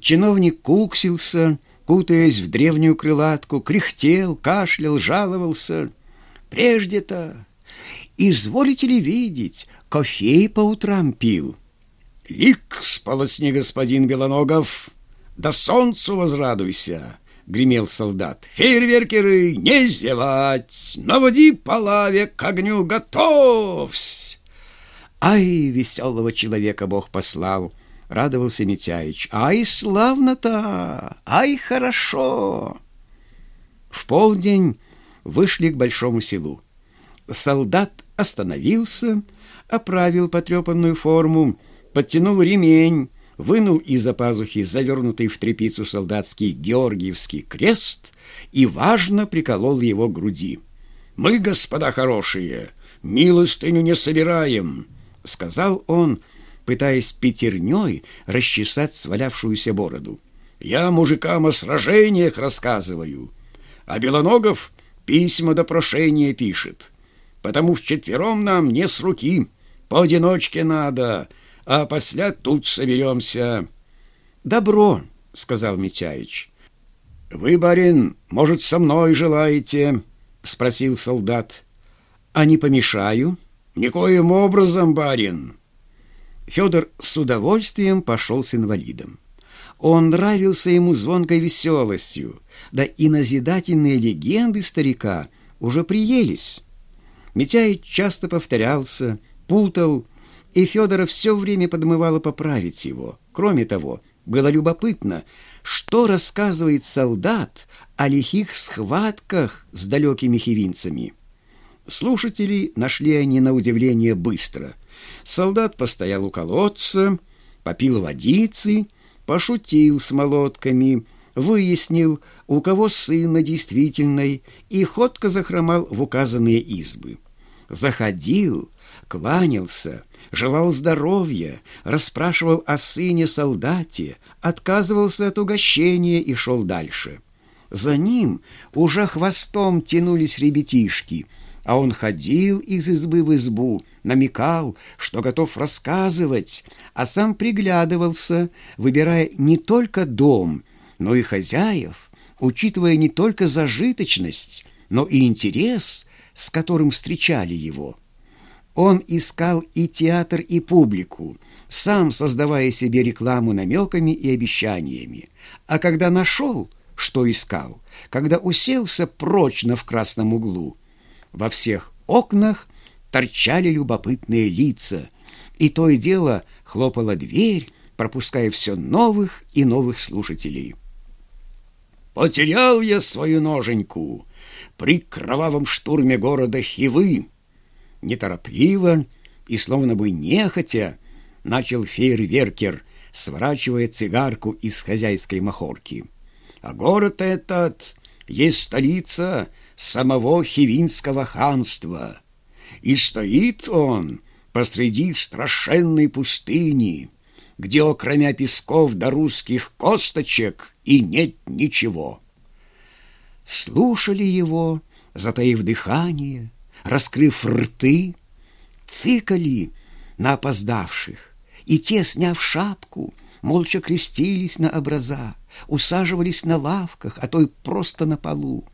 Чиновник куксился, кутаясь в древнюю крылатку, кряхтел, кашлял, жаловался. Прежде-то, изволите ли видеть, кофей по утрам пил. Лик сполосни, господин Белоногов, да солнцу возрадуйся, гремел солдат. Фейерверкеры, не зевать, наводи по лаве к огню готовсь. Ай, веселого человека Бог послал —— радовался Митяич. «Ай, славно-то! Ай, хорошо!» В полдень вышли к большому селу. Солдат остановился, оправил потрепанную форму, подтянул ремень, вынул из-за пазухи завернутый в тряпицу солдатский Георгиевский крест и важно приколол его к груди. «Мы, господа хорошие, милостыню не собираем», — сказал он, — пытаясь пятерней расчесать свалявшуюся бороду. «Я мужикам о сражениях рассказываю, а Белоногов письма до прошения пишет, потому вчетвером нам не с руки, поодиночке надо, а после тут соберемся». «Добро», — сказал Митяич. «Вы, барин, может, со мной желаете?» — спросил солдат. «А не помешаю?» «Никоим образом, барин. Федор с удовольствием пошел с инвалидом. Он нравился ему звонкой веселостью, да и назидательные легенды старика уже приелись. Митяй часто повторялся, путал, и Федора все время подмывало поправить его. Кроме того, было любопытно, что рассказывает солдат о лихих схватках с далекими хивинцами. Слушатели нашли они на удивление быстро – Солдат постоял у колодца, попил водицы, пошутил с молотками, выяснил, у кого сына действительной, и ходко захромал в указанные избы. Заходил, кланялся, желал здоровья, расспрашивал о сыне-солдате, отказывался от угощения и шел дальше. За ним уже хвостом тянулись ребятишки — а он ходил из избы в избу, намекал, что готов рассказывать, а сам приглядывался, выбирая не только дом, но и хозяев, учитывая не только зажиточность, но и интерес, с которым встречали его. Он искал и театр, и публику, сам создавая себе рекламу намеками и обещаниями. А когда нашел, что искал, когда уселся прочно в красном углу, во всех окнах торчали любопытные лица, и то и дело хлопала дверь, пропуская все новых и новых слушателей. «Потерял я свою ноженьку при кровавом штурме города Хивы!» Неторопливо и словно бы нехотя начал фейерверкер, сворачивая цигарку из хозяйской махорки. «А город этот есть столица самого Хивинского ханства, и стоит он посреди страшенной пустыни, где окромя песков до русских косточек и нет ничего. Слушали его, затаив дыхание, раскрыв рты, цикали на опоздавших, и те, сняв шапку, молча крестились на образа, усаживались на лавках, а то и просто на полу.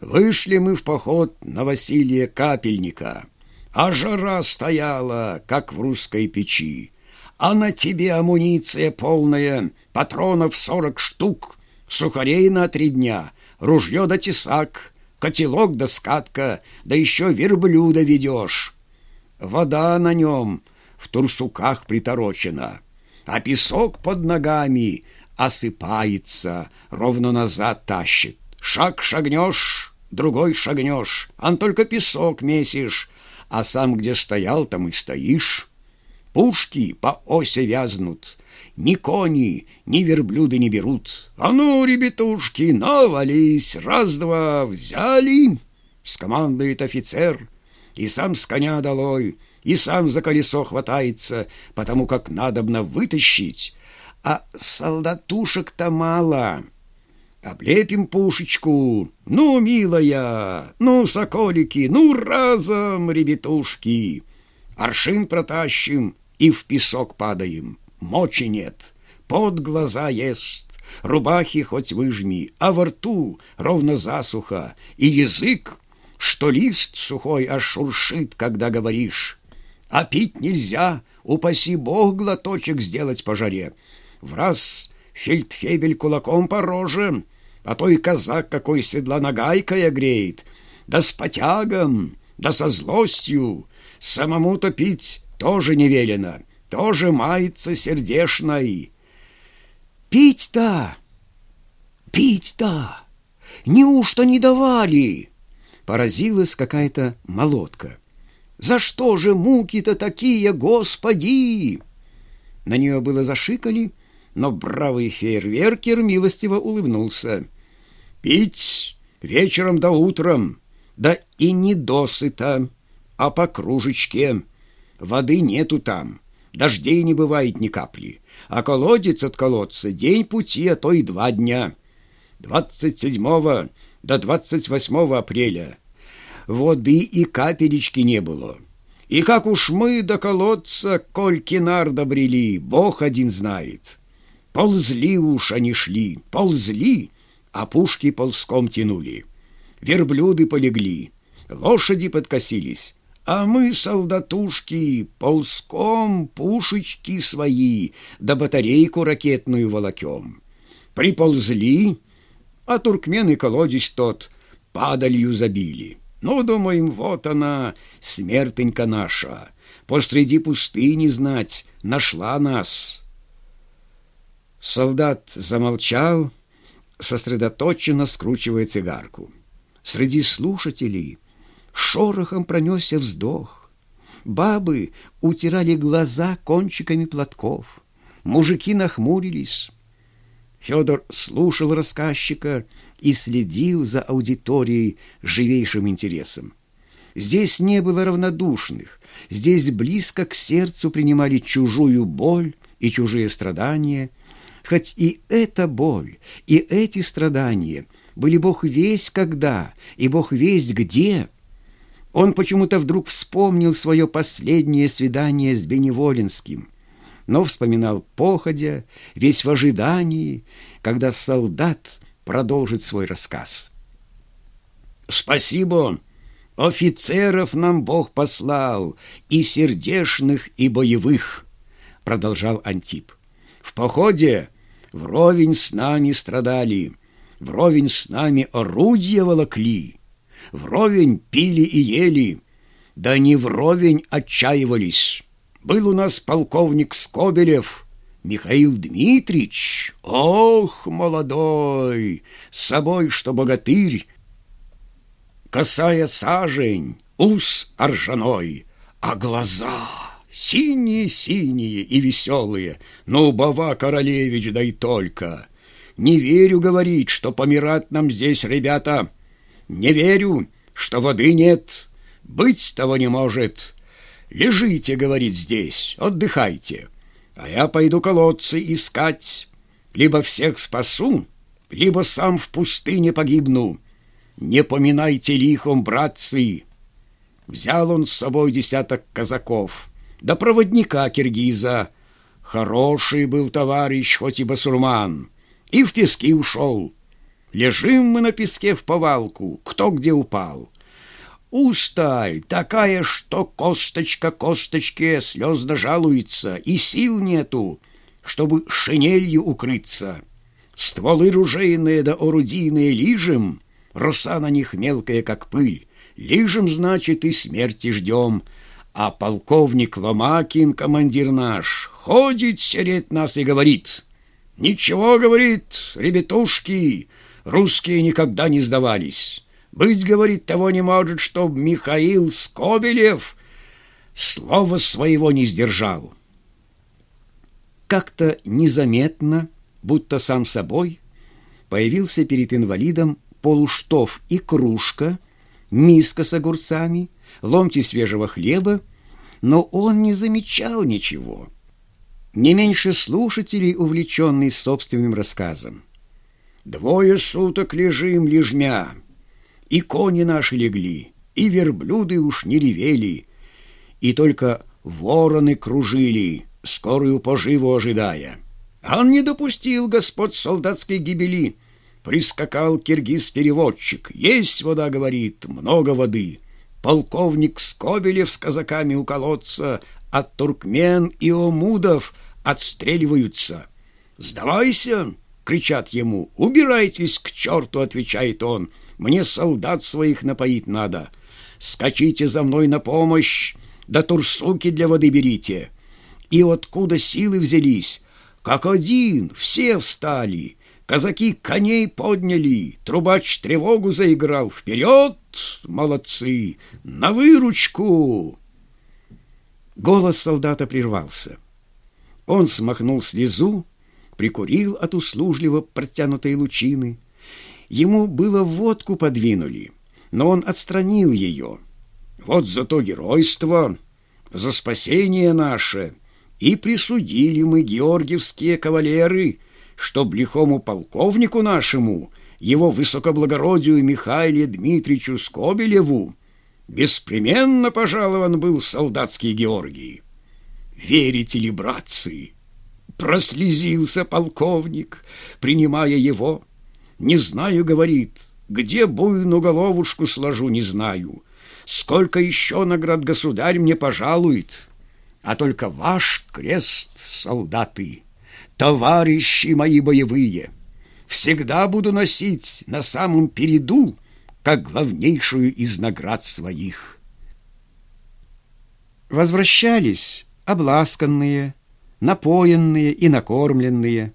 Вышли мы в поход на Василия Капельника, а жара стояла, как в русской печи, а на тебе амуниция полная, патронов сорок штук, сухарей на три дня, ружье да тесак, котелок да скатка, да еще верблюда ведешь. Вода на нем в турсуках приторочена, а песок под ногами осыпается, ровно назад тащит. Шаг шагнешь, другой шагнешь, ан только песок месишь, а сам где стоял, там и стоишь. Пушки по оси вязнут, ни кони, ни верблюды не берут. А ну, ребятушки, навались, раз-два, взяли, скомандует офицер, и сам с коня долой, и сам за колесо хватается, потому как надобно вытащить, а солдатушек-то мало». Облепим пушечку. Ну, милая, ну, соколики, ну, разом, ребятушки. Аршин протащим и в песок падаем. Мочи нет. под глаза ест. Рубахи хоть выжми, а во рту ровно засуха, и язык, что лист сухой аж шуршит, когда говоришь. А пить нельзя, упаси бог глоточек сделать по жаре. В раз фельдфебель кулаком по роже, а то и казак какой седла нагайкой огреет, да с потягом, да со злостью, самому топить тоже не велено, тоже мается сердешной. Пить-то, пить-то, неужто не давали? Поразилась какая-то молотка. За что же муки-то такие, господи? На нее было зашикали, но бравый фейерверкер милостиво улыбнулся. «Пить вечером да утром, да и не досыта, а по кружечке. Воды нету там, дождей не бывает ни капли, а колодец от колодца день пути, а то и два дня. 27 до 28 апреля воды и капелечки не было». И как уж мы до колодца, коль кинар добрели, Бог один знает. Ползли уж они шли, ползли, а пушки ползком тянули. Верблюды полегли, лошади подкосились, а мы, солдатушки, ползком пушечки свои да батарейку ракетную волокем. Приползли, а туркмены колодец тот падалью забили. Ну, думаем, вот она, смертенька наша, посреди пустыни знать, нашла нас». Солдат замолчал, сосредоточенно скручивая цигарку. Среди слушателей шорохом пронесся вздох. Бабы утирали глаза кончиками платков. Мужики нахмурились. Федор слушал рассказчика и следил за аудиторией живейшим интересом. Здесь не было равнодушных, здесь близко к сердцу принимали чужую боль и чужие страдания – Хоть и эта боль, и эти страдания были Бог весь когда, и Бог весь где. Он почему-то вдруг вспомнил свое последнее свидание с Беневолинским, но вспоминал походя, весь в ожидании, когда солдат продолжит свой рассказ. «Спасибо!» Офицеров нам Бог послал, и сердешных, и боевых, продолжал Антип. В походе вровень с нами страдали, вровень с нами орудия волокли, вровень пили и ели, да не вровень отчаивались. Был у нас полковник Скобелев, Михаил Дмитрич, ох, молодой, с собой, что богатырь, косая сажень, ус оржаной, а глаза синие-синие и веселые. Ну, Бава Королевич, да и только. Не верю, говорить, что помирать нам здесь, ребята. Не верю, что воды нет. Быть того не может. Лежите, говорит, здесь, отдыхайте. А я пойду колодцы искать. Либо всех спасу, либо сам в пустыне погибну. Не поминайте лихом, братцы. Взял он с собой десяток казаков — до проводника киргиза. Хороший был товарищ, хоть и басурман, и в пески ушел. Лежим мы на песке в повалку, кто где упал. Усталь такая, что косточка косточке слезно жалуется, и сил нету, чтобы шинелью укрыться. Стволы ружейные да орудийные лижем, роса на них мелкая, как пыль. Лижем, значит, и смерти ждем — а полковник Ломакин, командир наш, ходит средь нас и говорит, «Ничего, — говорит, — ребятушки, русские никогда не сдавались. Быть, — говорит, — того не может, чтоб Михаил Скобелев слова своего не сдержал». Как-то незаметно, будто сам собой, появился перед инвалидом полуштов и кружка, миска с огурцами — ломти свежего хлеба, но он не замечал ничего. Не меньше слушателей, увлеченный собственным рассказом. «Двое суток лежим лежмя, и кони наши легли, и верблюды уж не ревели, и только вороны кружили, скорую поживу ожидая. Он не допустил господ солдатской гибели. Прискакал киргиз-переводчик. Есть вода, говорит, много воды. Полковник Скобелев с казаками у колодца от туркмен и омудов отстреливаются. «Сдавайся!» — кричат ему. «Убирайтесь к черту!» — отвечает он. «Мне солдат своих напоить надо. Скачите за мной на помощь, да турсуки для воды берите». И откуда силы взялись? Как один, все встали. Казаки коней подняли, трубач тревогу заиграл. Вперед, молодцы, на выручку! Голос солдата прервался. Он смахнул слезу, прикурил от услужливо протянутой лучины. Ему было водку подвинули, но он отстранил ее. Вот за то геройство, за спасение наше, и присудили мы георгиевские кавалеры, чтоб лихому полковнику нашему, его высокоблагородию Михаиле Дмитриевичу Скобелеву, беспременно пожалован был солдатский Георгий. Верите ли, братцы? Прослезился полковник, принимая его. Не знаю, говорит, где буйну головушку сложу, не знаю. Сколько еще наград государь мне пожалует, а только ваш крест, солдаты, товарищи мои боевые, всегда буду носить на самом переду, как главнейшую из наград своих. Возвращались обласканные, напоенные и накормленные.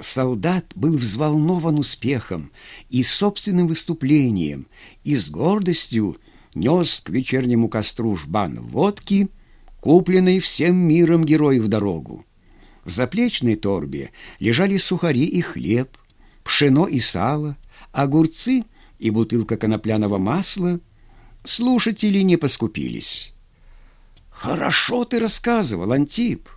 Солдат был взволнован успехом и собственным выступлением, и с гордостью нес к вечернему костру жбан водки — купленный всем миром герой в дорогу. В заплечной торбе лежали сухари и хлеб, пшено и сало, огурцы и бутылка конопляного масла. Слушатели не поскупились. «Хорошо ты рассказывал, Антип.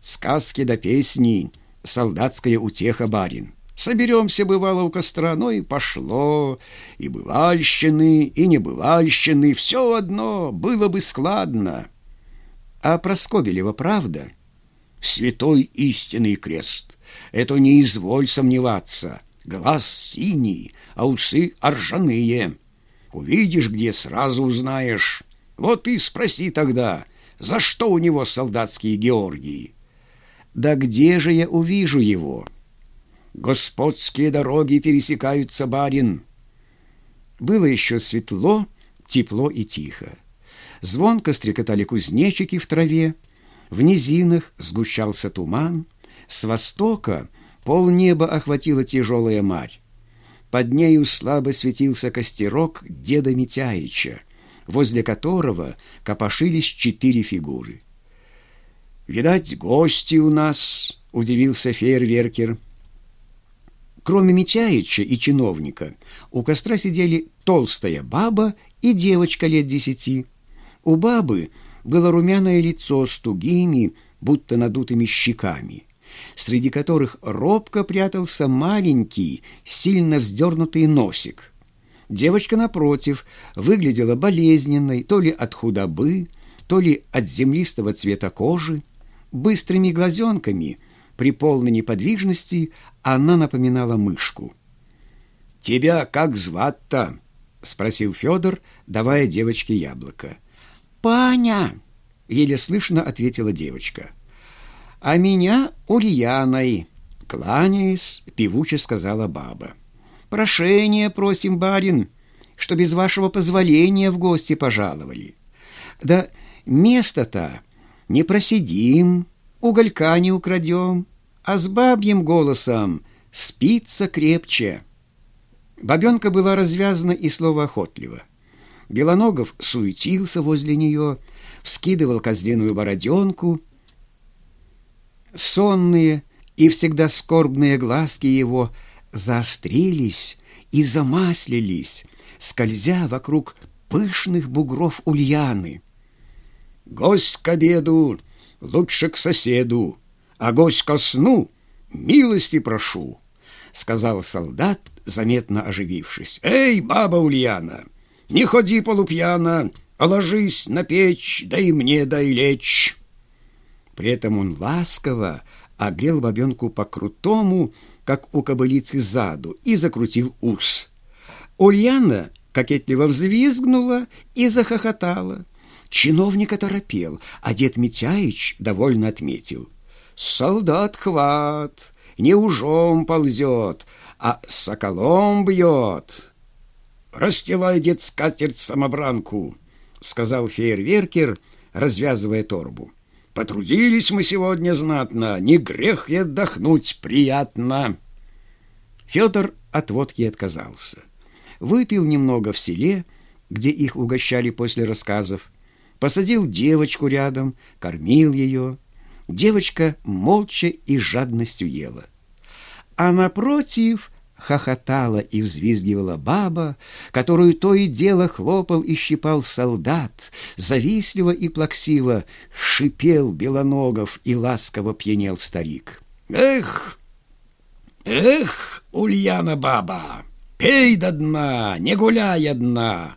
Сказки да песни, солдатская утеха, барин. Соберемся, бывало, у костра, но и пошло. И бывальщины, и небывальщины, все одно, было бы складно». А про Скобелева правда? Святой истинный крест. Это не изволь сомневаться. Глаз синий, а усы ржаные. Увидишь, где сразу узнаешь. Вот и спроси тогда, за что у него солдатские Георгии? Да где же я увижу его? Господские дороги пересекаются, барин. Было еще светло, тепло и тихо. Звонко стрекотали кузнечики в траве, в низинах сгущался туман, с востока полнеба охватила тяжелая марь. Под нею слабо светился костерок деда Митяича, возле которого копошились четыре фигуры. «Видать, гости у нас!» — удивился фейерверкер. Кроме Митяича и чиновника, у костра сидели толстая баба и девочка лет десяти — у бабы было румяное лицо с тугими, будто надутыми щеками, среди которых робко прятался маленький, сильно вздернутый носик. Девочка, напротив, выглядела болезненной то ли от худобы, то ли от землистого цвета кожи. Быстрыми глазенками, при полной неподвижности, она напоминала мышку. «Тебя как звать-то?» — спросил Федор, давая девочке яблоко. «Паня!» — еле слышно ответила девочка. «А меня Ульяной!» — кланяясь, певуче сказала баба. «Прошение просим, барин, что без вашего позволения в гости пожаловали. Да место-то не просидим, уголька не украдем, а с бабьим голосом спится крепче». Бабенка была развязана и словоохотлива. Белоногов суетился возле нее, вскидывал козленую бороденку. Сонные и всегда скорбные глазки его заострились и замаслились, скользя вокруг пышных бугров Ульяны. «Гость к обеду, лучше к соседу, а гость ко сну, милости прошу», — сказал солдат, заметно оживившись. «Эй, баба Ульяна!» Не ходи полупьяно, а ложись на печь, да и мне дай лечь. При этом он ласково огрел бабенку по крутому, как у кобылицы заду, и закрутил ус. Ульяна кокетливо взвизгнула и захохотала. Чиновник оторопел, а дед Митяич довольно отметил. «Солдат хват, не ужом ползет, а соколом бьет». «Расстилай, дед, скатерть-самобранку», — сказал фейерверкер, развязывая торбу. «Потрудились мы сегодня знатно, не грех и отдохнуть приятно». Федор от водки отказался. Выпил немного в селе, где их угощали после рассказов, посадил девочку рядом, кормил ее. Девочка молча и жадностью ела. А напротив хохотала и взвизгивала баба, которую то и дело хлопал и щипал солдат, завистливо и плаксиво шипел Белоногов и ласково пьянел старик. «Эх, эх, Ульяна баба, пей до дна, не гуляй одна!»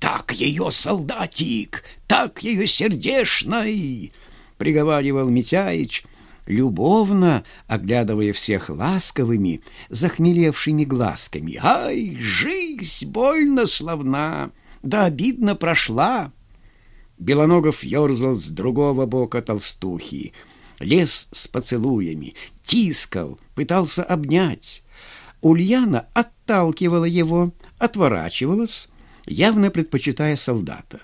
«Так ее солдатик, так ее сердешный!» — приговаривал Митяич, любовно оглядывая всех ласковыми, захмелевшими глазками. «Ай, жизнь больно славна, да обидно прошла!» Белоногов ерзал с другого бока толстухи, лез с поцелуями, тискал, пытался обнять. Ульяна отталкивала его, отворачивалась, явно предпочитая солдата.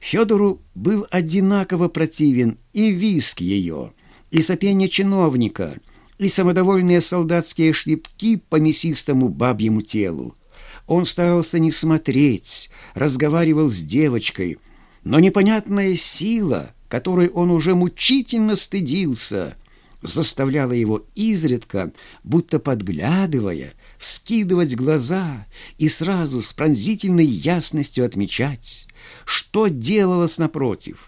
Федору был одинаково противен и виск ее, и сопение чиновника, и самодовольные солдатские шлепки по мясистому бабьему телу. Он старался не смотреть, разговаривал с девочкой, но непонятная сила, которой он уже мучительно стыдился, заставляла его изредка, будто подглядывая, вскидывать глаза и сразу с пронзительной ясностью отмечать, что делалось напротив.